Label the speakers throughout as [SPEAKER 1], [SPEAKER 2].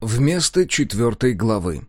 [SPEAKER 1] Вместо четвертой главы.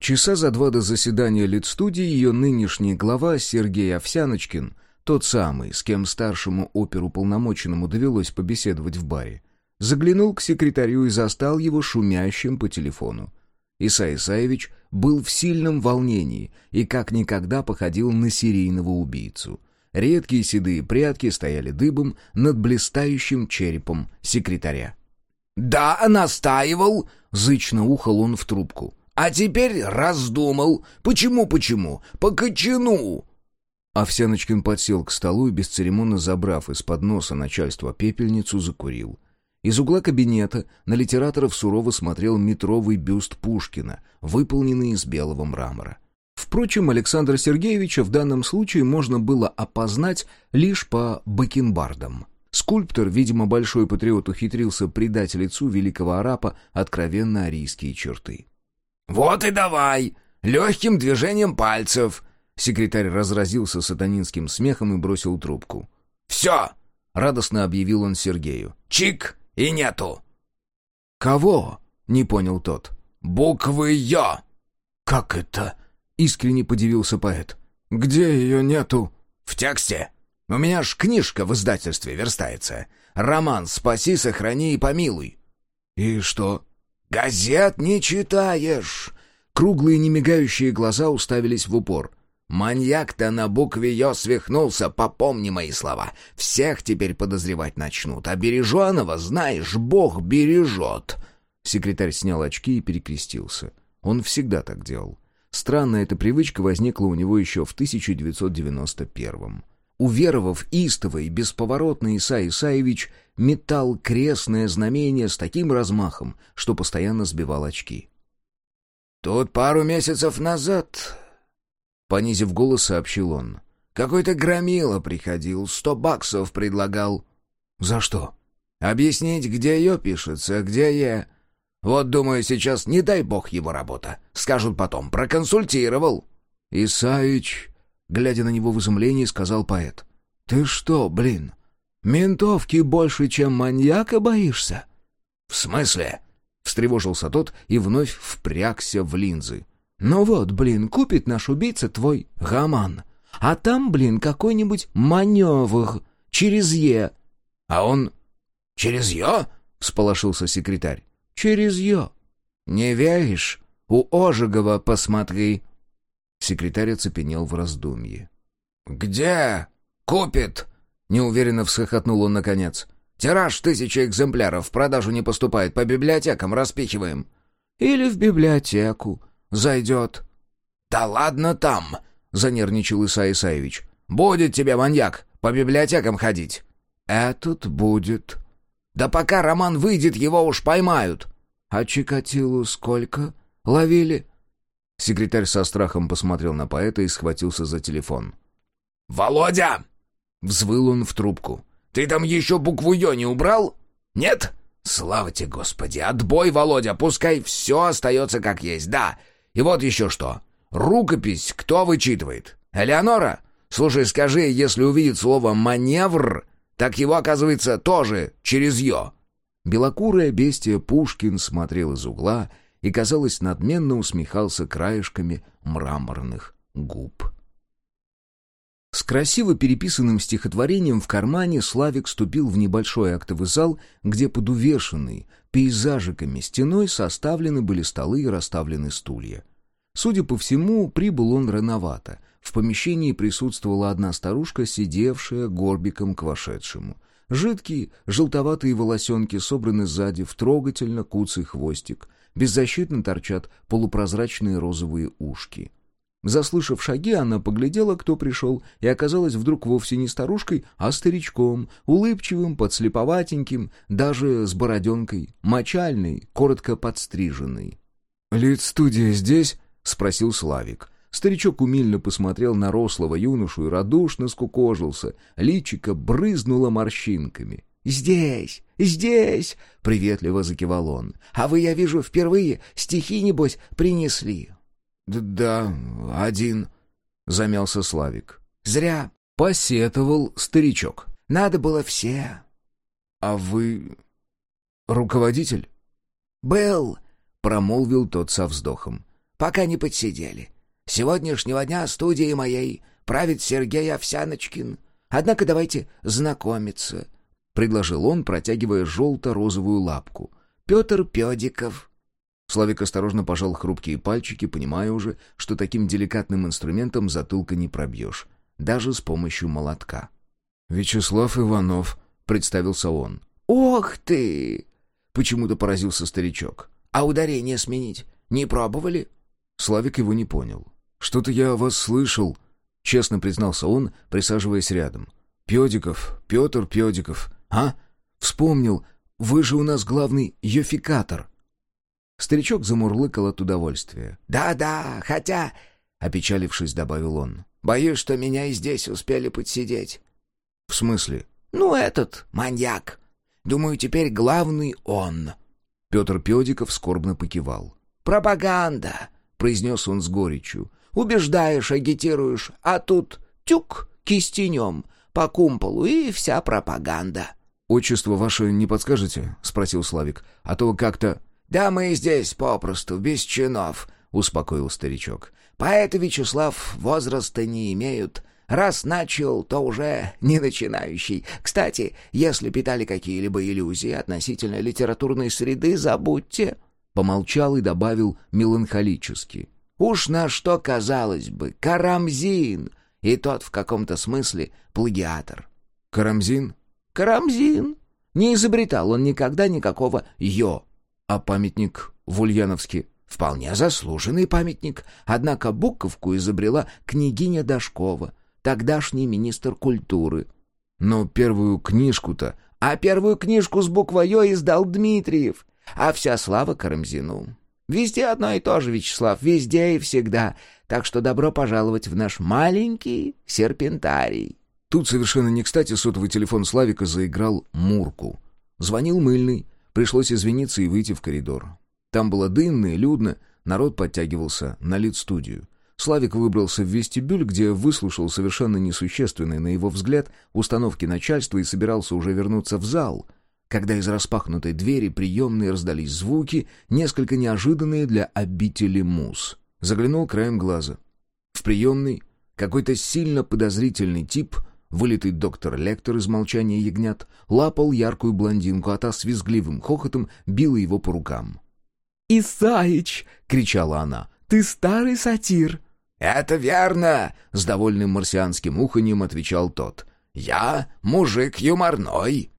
[SPEAKER 1] Часа за два до заседания Литстудии ее нынешний глава Сергей Овсяночкин, тот самый, с кем старшему оперуполномоченному довелось побеседовать в баре, заглянул к секретарю и застал его шумящим по телефону. Иса Исаевич был в сильном волнении и как никогда походил на серийного убийцу. Редкие седые прятки стояли дыбом над блистающим черепом секретаря.
[SPEAKER 2] «Да, настаивал!» — зычно ухал он в трубку. «А теперь раздумал. Почему, почему? По кочану!»
[SPEAKER 1] Овсяночкин подсел к столу и, бесцеремонно забрав из-под носа начальства пепельницу, закурил. Из угла кабинета на литераторов сурово смотрел метровый бюст Пушкина, выполненный из белого мрамора. Впрочем, Александра Сергеевича в данном случае можно было опознать лишь по бакенбардам. Скульптор, видимо, большой патриот, ухитрился придать лицу великого арапа откровенно арийские черты.
[SPEAKER 2] «Вот и давай! Легким движением пальцев!»
[SPEAKER 1] Секретарь разразился сатанинским смехом и бросил трубку.
[SPEAKER 2] «Все!»
[SPEAKER 1] — радостно объявил он Сергею.
[SPEAKER 2] «Чик! И нету!»
[SPEAKER 1] «Кого?» — не понял тот.
[SPEAKER 2] «Буквы «Ё».
[SPEAKER 1] «Как это?» — искренне подивился поэт. «Где ее нету?»
[SPEAKER 2] «В тексте. У меня ж книжка в издательстве верстается. Роман «Спаси, сохрани и помилуй».
[SPEAKER 1] «И что?»
[SPEAKER 2] «Газет не читаешь!»
[SPEAKER 1] Круглые немигающие глаза уставились в упор.
[SPEAKER 2] «Маньяк-то на букве «Ё» свихнулся, попомни мои слова. Всех теперь подозревать начнут, а береженого, знаешь, Бог бережет».
[SPEAKER 1] Секретарь снял очки и перекрестился. Он всегда так делал. Странная эта привычка возникла у него еще в 1991-м. Уверовав истово и бесповоротно Иса Исаевич метал крестное знамение с таким размахом, что постоянно сбивал очки.
[SPEAKER 2] «Тут пару месяцев назад...» Понизив голос, сообщил он. «Какой-то громила приходил, сто баксов предлагал».
[SPEAKER 1] «За что?»
[SPEAKER 2] «Объяснить, где ее пишется, где я...» «Вот, думаю, сейчас не дай бог его работа. Скажут потом, проконсультировал».
[SPEAKER 1] «Исаич...» Глядя на него в изумлении, сказал поэт. «Ты что, блин, ментовки больше, чем маньяка боишься?»
[SPEAKER 2] «В смысле?»
[SPEAKER 1] — встревожился тот и вновь впрягся в линзы. «Ну вот, блин, купит наш убийца твой гаман, а там, блин, какой-нибудь маневр через Е».
[SPEAKER 2] «А он через Е?» — всполошился секретарь.
[SPEAKER 1] «Через Е». «Не веришь? У Ожегова посмотри». Секретарь оцепенел в раздумье.
[SPEAKER 2] «Где? Купит?» — неуверенно всхохотнул он наконец. «Тираж тысяча экземпляров, в продажу не поступает, по библиотекам распихиваем».
[SPEAKER 1] «Или в библиотеку. Зайдет».
[SPEAKER 2] «Да ладно там!» — занервничал Иса Исаевич. «Будет тебе, маньяк, по библиотекам ходить».
[SPEAKER 1] «Этот будет».
[SPEAKER 2] «Да пока роман выйдет, его уж поймают».
[SPEAKER 1] «А Чикатилу сколько? Ловили?» Секретарь со страхом посмотрел на поэта и схватился за телефон.
[SPEAKER 2] «Володя!»
[SPEAKER 1] — взвыл он в трубку.
[SPEAKER 2] «Ты там еще букву «Ё» не убрал? Нет? Слава тебе, Господи! Отбой, Володя! Пускай все остается как есть, да! И вот еще что. Рукопись кто вычитывает? Элеонора? Слушай, скажи, если увидит слово «маневр», так его, оказывается, тоже через «ё».
[SPEAKER 1] Белокурое бестие Пушкин смотрел из угла и, казалось, надменно усмехался краешками мраморных губ. С красиво переписанным стихотворением в кармане Славик ступил в небольшой актовый зал, где под увешанной пейзажиками стеной составлены были столы и расставлены стулья. Судя по всему, прибыл он рановато. В помещении присутствовала одна старушка, сидевшая горбиком к вошедшему. Жидкие, желтоватые волосенки собраны сзади в трогательно куцый хвостик. Беззащитно торчат полупрозрачные розовые ушки. Заслышав шаги, она поглядела, кто пришел, и оказалась вдруг вовсе не старушкой, а старичком, улыбчивым, подслеповатеньким, даже с бороденкой, мочальной, коротко подстриженной. «Лид-студия здесь?» — спросил Славик. Старичок умильно посмотрел на рослого юношу и радушно скукожился. Личико брызнуло морщинками. «Здесь, здесь!» — приветливо закивал он. «А вы, я вижу, впервые стихи, небось, принесли.
[SPEAKER 2] «Да, один», — замялся Славик.
[SPEAKER 1] «Зря», — посетовал старичок.
[SPEAKER 2] «Надо было все».
[SPEAKER 1] «А вы... руководитель?»
[SPEAKER 2] «Был», — промолвил тот со вздохом. «Пока не подсидели. С сегодняшнего дня студии моей правит Сергей Овсяночкин. Однако давайте знакомиться», — предложил он, протягивая желто-розовую лапку. «Петр Педиков».
[SPEAKER 1] Славик осторожно пожал хрупкие пальчики, понимая уже, что таким деликатным инструментом затылка не пробьешь, даже с помощью молотка. «Вячеслав Иванов», — представился он.
[SPEAKER 2] «Ох ты!» — почему-то поразился старичок. «А ударение сменить не пробовали?»
[SPEAKER 1] Славик его не понял. «Что-то я о вас слышал», — честно признался он, присаживаясь рядом. «Педиков, Петр Педиков. А? Вспомнил, вы же у нас главный йофикатор». Старичок замурлыкал от удовольствия.
[SPEAKER 2] «Да-да, хотя...» — опечалившись, добавил он. «Боюсь, что меня и здесь успели подсидеть».
[SPEAKER 1] «В смысле?»
[SPEAKER 2] «Ну, этот, маньяк. Думаю, теперь главный он».
[SPEAKER 1] Петр Педиков скорбно покивал.
[SPEAKER 2] «Пропаганда», — произнес он с горечью. «Убеждаешь, агитируешь, а тут тюк кистенем по кумполу и вся пропаганда».
[SPEAKER 1] «Отчество ваше не подскажете?» — спросил Славик. «А то как-то...»
[SPEAKER 2] «Да мы здесь попросту, без чинов», — успокоил старичок. «Поэты, Вячеслав, возраста не имеют. Раз начал, то уже не начинающий. Кстати, если питали какие-либо иллюзии относительно литературной среды, забудьте».
[SPEAKER 1] Помолчал и добавил меланхолически.
[SPEAKER 2] «Уж на что, казалось бы, Карамзин, и тот в каком-то смысле плагиатор».
[SPEAKER 1] «Карамзин?»
[SPEAKER 2] «Карамзин. Не изобретал он никогда никакого «ё».
[SPEAKER 1] А памятник в Ульяновске?
[SPEAKER 2] Вполне заслуженный памятник. Однако буковку изобрела княгиня Дашкова, тогдашний министр культуры.
[SPEAKER 1] Но первую книжку-то...
[SPEAKER 2] А первую книжку с буквой «Ё» издал Дмитриев. А вся слава Карамзину. Везде одно и то же, Вячеслав, везде и всегда. Так что добро пожаловать в наш маленький серпентарий.
[SPEAKER 1] Тут совершенно не кстати сотовый телефон Славика заиграл Мурку. Звонил мыльный, Пришлось извиниться и выйти в коридор. Там было дымно и людно, народ подтягивался на лид-студию. Славик выбрался в вестибюль, где выслушал совершенно несущественные, на его взгляд, установки начальства и собирался уже вернуться в зал, когда из распахнутой двери приемной раздались звуки, несколько неожиданные для обители мус. Заглянул краем глаза. В приемной какой-то сильно подозрительный тип Вылитый доктор-лектор из молчания ягнят лапал яркую блондинку, а та с визгливым хохотом била его по рукам.
[SPEAKER 3] «Исаич!» — кричала она. «Ты старый сатир!»
[SPEAKER 2] «Это верно!» — с довольным марсианским уханьем отвечал тот. «Я мужик юморной!»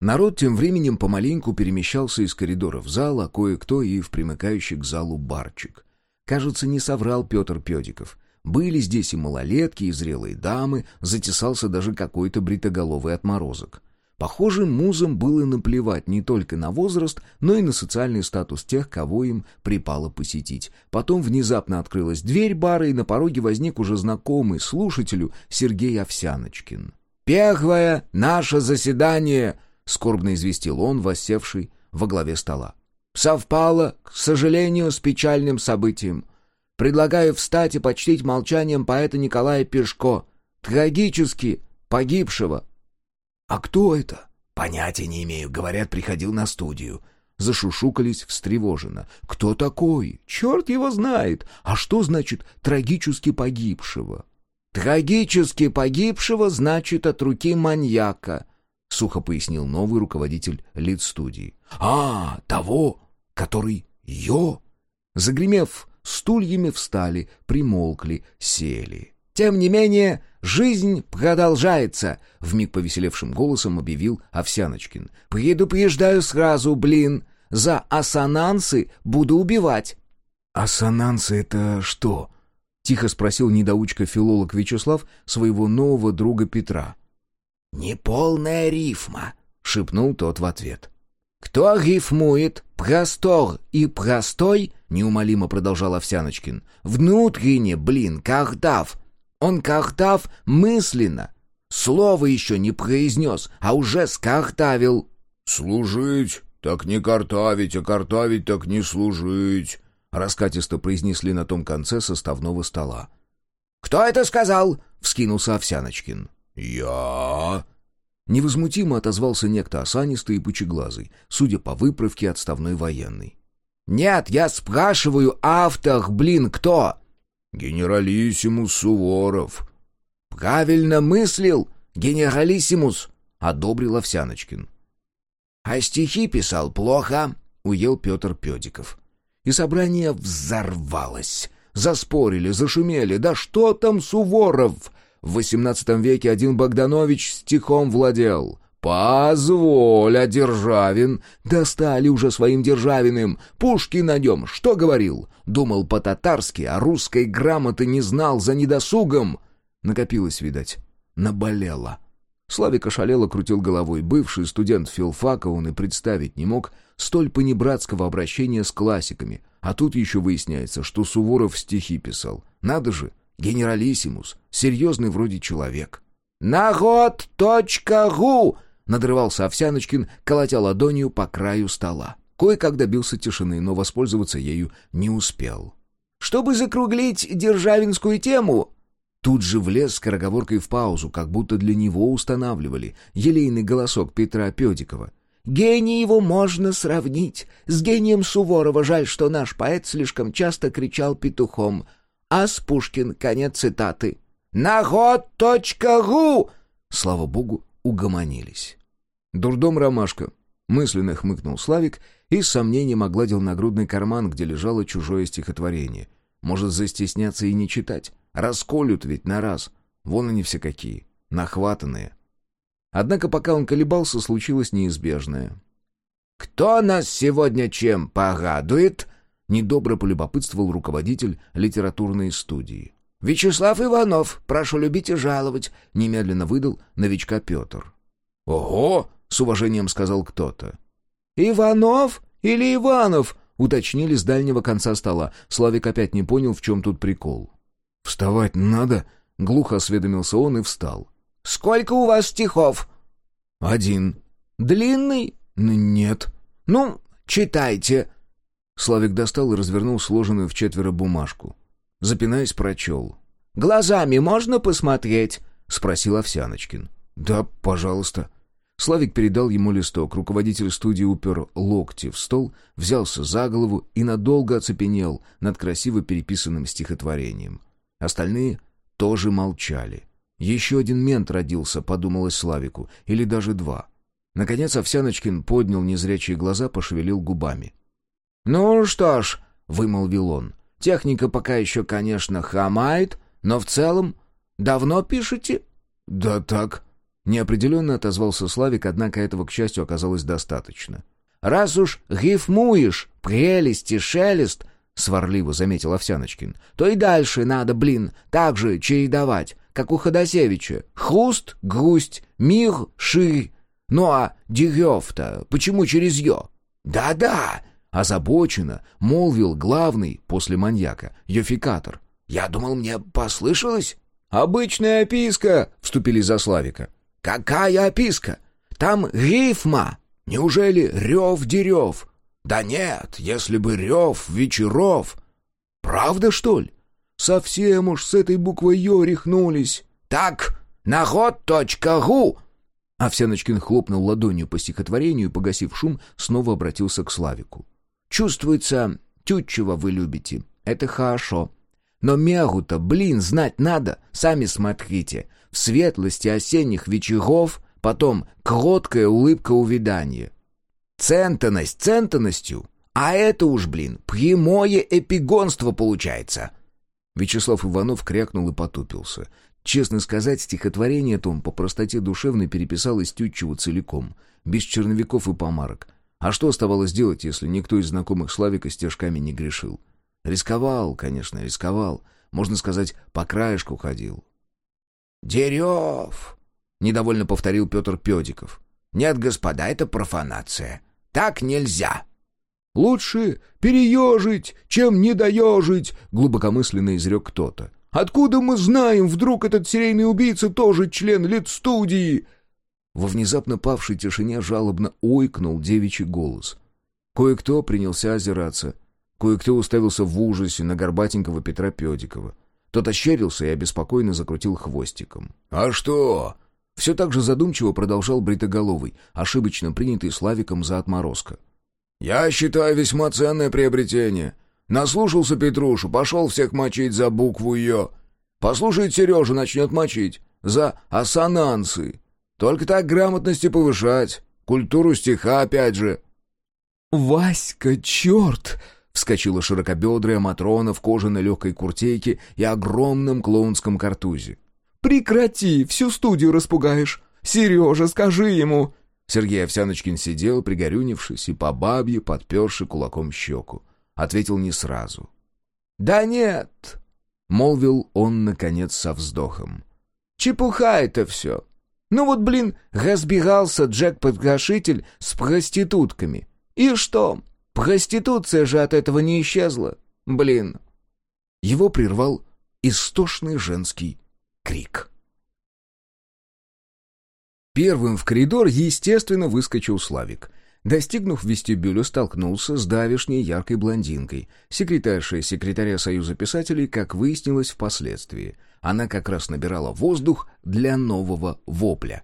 [SPEAKER 1] Народ тем временем помаленьку перемещался из коридора в зал, а кое-кто и в примыкающий к залу барчик. Кажется, не соврал Петр Педиков. Были здесь и малолетки, и зрелые дамы, затесался даже какой-то бритоголовый отморозок. Похоже, музам было наплевать не только на возраст, но и на социальный статус тех, кого им припало посетить. Потом внезапно открылась дверь бара, и на пороге возник уже знакомый слушателю Сергей Овсяночкин.
[SPEAKER 2] «Первое наше заседание!»
[SPEAKER 1] — скорбно известил он, воссевший во главе стола.
[SPEAKER 2] «Совпало, к сожалению, с печальным событием. Предлагаю встать и почтить молчанием поэта Николая Пешко, трагически погибшего.
[SPEAKER 1] — А кто это?
[SPEAKER 2] — Понятия не имею. Говорят, приходил на студию.
[SPEAKER 1] Зашушукались встревоженно. «Кто такой? Черт его знает! А что значит «трагически погибшего»?»
[SPEAKER 2] «Трагически погибшего значит от руки маньяка», — сухо пояснил новый руководитель лид-студии.
[SPEAKER 1] «А, того, который Йо?» Загремев стульями встали, примолкли, сели.
[SPEAKER 2] «Тем не менее, жизнь продолжается», — вмиг повеселевшим голосом объявил Овсяночкин. «Предупреждаю сразу, блин, за ассонансы буду убивать».
[SPEAKER 1] «Ассонансы — это что?» — тихо спросил недоучка-филолог Вячеслав своего нового друга Петра.
[SPEAKER 2] «Неполная рифма», — шепнул тот в ответ. «Кто рифмует простор и простой?» — неумолимо продолжал Овсяночкин. «Внутренне, блин, картав. Он картав мысленно. Слово еще не произнес, а уже скартавил».
[SPEAKER 4] «Служить, так не картавить, а картавить, так не служить», — раскатисто произнесли на том конце составного стола.
[SPEAKER 2] «Кто это сказал?» — вскинулся Овсяночкин.
[SPEAKER 4] «Я...»
[SPEAKER 1] Невозмутимо отозвался некто осанистый и пучеглазый, судя по выправке отставной военный.
[SPEAKER 2] «Нет, я спрашиваю, автор, блин, кто?»
[SPEAKER 4] «Генералиссимус Суворов».
[SPEAKER 2] «Правильно мыслил, генералиссимус», —
[SPEAKER 1] одобрил Овсяночкин.
[SPEAKER 2] «А стихи писал плохо», — уел Петр Педиков.
[SPEAKER 1] И собрание взорвалось. Заспорили, зашумели. Да что там Суворов? В XVIII веке один Богданович стихом владел. «Позволь, а Державин...» Достали уже своим Державиным. Пушкин на нем что говорил? Думал по-татарски, а русской грамоты не знал за недосугом. Накопилось, видать. Наболело. Славик ошалело крутил головой. Бывший студент филфака он и представить не мог столь понебратского обращения с классиками. А тут еще выясняется, что Суворов стихи писал. Надо же, генералиссимус, серьезный вроде человек.
[SPEAKER 2] «Нагод.ру!»
[SPEAKER 1] — надрывался Овсяночкин, колотя ладонью по краю стола. Кое-как добился тишины, но воспользоваться ею не успел.
[SPEAKER 2] «Чтобы закруглить державинскую тему...»
[SPEAKER 1] Тут же влез скороговоркой в паузу, как будто для него устанавливали елейный голосок Петра Педикова.
[SPEAKER 2] Гений его можно сравнить с гением Суворова. Жаль, что наш поэт слишком часто кричал петухом. А с Пушкин конец цитаты. «Нагод.ру!»
[SPEAKER 1] Слава богу, угомонились. «Дурдом ромашка», — мысленно хмыкнул Славик и с сомнением огладил нагрудный карман, где лежало чужое стихотворение. Может, застесняться и не читать? Расколют ведь на раз. Вон они все какие, нахватанные. Однако пока он колебался, случилось неизбежное.
[SPEAKER 2] «Кто нас сегодня чем порадует?»
[SPEAKER 1] — недобро полюбопытствовал руководитель литературной студии.
[SPEAKER 2] «Вячеслав Иванов, прошу любить и жаловать», — немедленно выдал новичка Петр.
[SPEAKER 1] «Ого!» — с уважением сказал кто-то.
[SPEAKER 2] «Иванов или Иванов?»
[SPEAKER 1] — уточнили с дальнего конца стола. Славик опять не понял, в чем тут прикол. «Вставать надо?» — глухо осведомился он и встал.
[SPEAKER 2] «Сколько у вас стихов?»
[SPEAKER 1] «Один».
[SPEAKER 2] «Длинный?»
[SPEAKER 1] «Нет».
[SPEAKER 2] «Ну, читайте».
[SPEAKER 1] Славик достал и развернул сложенную в четверо бумажку. Запинаясь, прочел.
[SPEAKER 2] «Глазами можно посмотреть?»
[SPEAKER 1] — спросил Овсяночкин. «Да, пожалуйста». Славик передал ему листок. Руководитель студии упер локти в стол, взялся за голову и надолго оцепенел над красиво переписанным стихотворением. Остальные тоже молчали. Еще один мент родился, подумалось Славику, или даже два. Наконец Овсяночкин поднял незрячие глаза, пошевелил губами.
[SPEAKER 2] «Ну что ж», — вымолвил он, — «техника пока еще, конечно, хамает, но в целом... Давно пишете?»
[SPEAKER 1] «Да так», — неопределенно отозвался Славик, однако этого, к счастью, оказалось достаточно.
[SPEAKER 2] «Раз уж гифмуешь, прелесть и шелест», — сварливо заметил Овсяночкин, — «то и дальше надо, блин, так же чередовать, как у Ходосевича. Хруст, грусть, мир, ширь. Ну а дерев-то почему через «ё»?
[SPEAKER 1] Да-да, озабоченно молвил главный после маньяка, Йофикатор.
[SPEAKER 2] Я думал, мне послышалось.
[SPEAKER 1] «Обычная описка!» — вступили за Славика.
[SPEAKER 2] «Какая описка? Там рифма! Неужели рев-дерев?» «Да нет, если бы рев вечеров!»
[SPEAKER 1] «Правда, что ли?» Совсем уж с этой буквой «ё» рехнулись.
[SPEAKER 2] «Так, наход.ру!»
[SPEAKER 1] Овсяночкин хлопнул ладонью по стихотворению и, погасив шум, снова обратился к Славику.
[SPEAKER 2] «Чувствуется, Тютчева вы любите. Это хорошо. Но мягу-то, блин, знать надо. Сами смотрите. В светлости осенних вечеров, потом кроткая улыбка увядания. Центанность центанностью, а это уж, блин, прямое эпигонство получается.
[SPEAKER 1] Вячеслав Иванов крякнул и потупился. Честно сказать, стихотворение Том по простоте душевной переписал из Тютчева целиком, без черновиков и помарок. А что оставалось делать, если никто из знакомых Славика стежками не грешил? Рисковал, конечно, рисковал. Можно сказать, по краешку ходил.
[SPEAKER 2] «Дерев!» — недовольно повторил Петр Педиков. «Нет, господа, это профанация. Так нельзя!»
[SPEAKER 1] «Лучше переежить, чем недоежить», — глубокомысленно изрек кто-то. «Откуда мы знаем, вдруг этот серийный убийца тоже член литстудии?» Во внезапно павшей тишине жалобно ойкнул девичий голос. Кое-кто принялся озираться. Кое-кто уставился в ужасе на горбатенького Петра Педикова. Тот ощерился и обеспокоенно закрутил хвостиком.
[SPEAKER 4] «А что?
[SPEAKER 1] Все так же задумчиво продолжал Бритоголовый, ошибочно принятый Славиком за отморозка.
[SPEAKER 4] «Я считаю весьма ценное приобретение. Наслушался Петрушу, пошел всех мочить за букву «Ё». Послушает Сережа, начнет мочить. За ассонансы. Только так грамотности повышать. Культуру стиха опять же».
[SPEAKER 3] «Васька, черт!»
[SPEAKER 1] — вскочила широкобедрая Матрона в кожаной легкой куртейке и огромном клоунском картузе.
[SPEAKER 3] «Прекрати, всю студию распугаешь! Сережа, скажи ему!»
[SPEAKER 1] Сергей Овсяночкин сидел, пригорюнившись и по бабье подперши кулаком щеку. Ответил не сразу.
[SPEAKER 2] «Да нет!»
[SPEAKER 1] — молвил он, наконец, со вздохом.
[SPEAKER 2] «Чепуха это все! Ну вот, блин, разбегался Джек-подгашитель с проститутками. И что? Проституция же от этого не исчезла. Блин!»
[SPEAKER 1] Его прервал истошный женский крик. Первым в коридор, естественно, выскочил Славик. Достигнув вестибюля, столкнулся с давишней яркой блондинкой, секретаршей секретаря Союза писателей, как выяснилось впоследствии. Она как раз набирала воздух для нового вопля.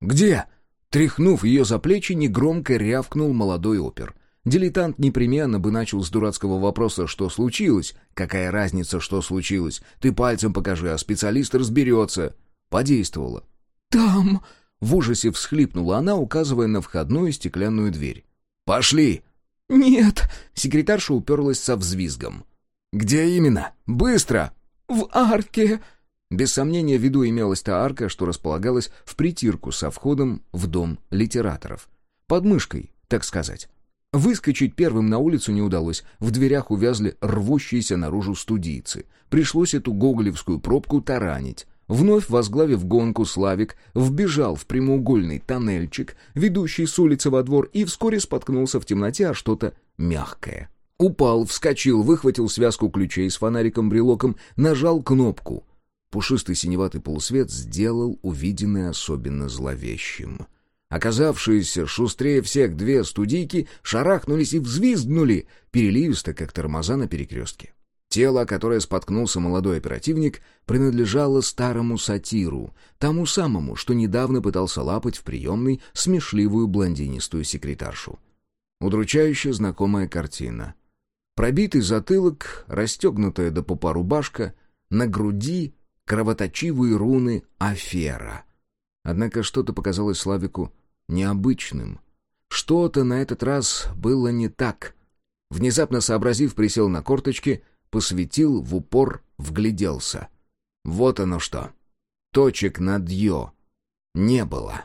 [SPEAKER 1] «Где?» Тряхнув ее за плечи, негромко рявкнул молодой опер. Дилетант непременно бы начал с дурацкого вопроса «что случилось?». «Какая разница, что случилось? Ты пальцем покажи, а специалист разберется». Подействовало.
[SPEAKER 3] «Там...»
[SPEAKER 1] В ужасе всхлипнула она, указывая на входную стеклянную дверь. «Пошли!»
[SPEAKER 3] «Нет!»
[SPEAKER 1] Секретарша уперлась со взвизгом. «Где именно? Быстро!»
[SPEAKER 3] «В арке!»
[SPEAKER 1] Без сомнения, в виду имелась та арка, что располагалась в притирку со входом в дом литераторов. Под мышкой, так сказать. Выскочить первым на улицу не удалось, в дверях увязли рвущиеся наружу студийцы. Пришлось эту гоголевскую пробку таранить. Вновь возглавив гонку, Славик вбежал в прямоугольный тоннельчик, ведущий с улицы во двор, и вскоре споткнулся в темноте о что-то мягкое. Упал, вскочил, выхватил связку ключей с фонариком-брелоком, нажал кнопку. Пушистый синеватый полусвет сделал увиденное особенно зловещим. Оказавшиеся шустрее всех две студийки шарахнулись и взвизгнули, переливисто, как тормоза на перекрестке. Тело, которое споткнулся молодой оперативник, принадлежало старому сатиру, тому самому, что недавно пытался лапать в приемной смешливую блондинистую секретаршу. Удручающая знакомая картина. Пробитый затылок, расстегнутая до попа рубашка, на груди кровоточивые руны «Афера». Однако что-то показалось Славику необычным. Что-то на этот раз было не так. Внезапно сообразив, присел на корточки — посветил в упор, вгляделся. Вот оно что. Точек над «ё» не было.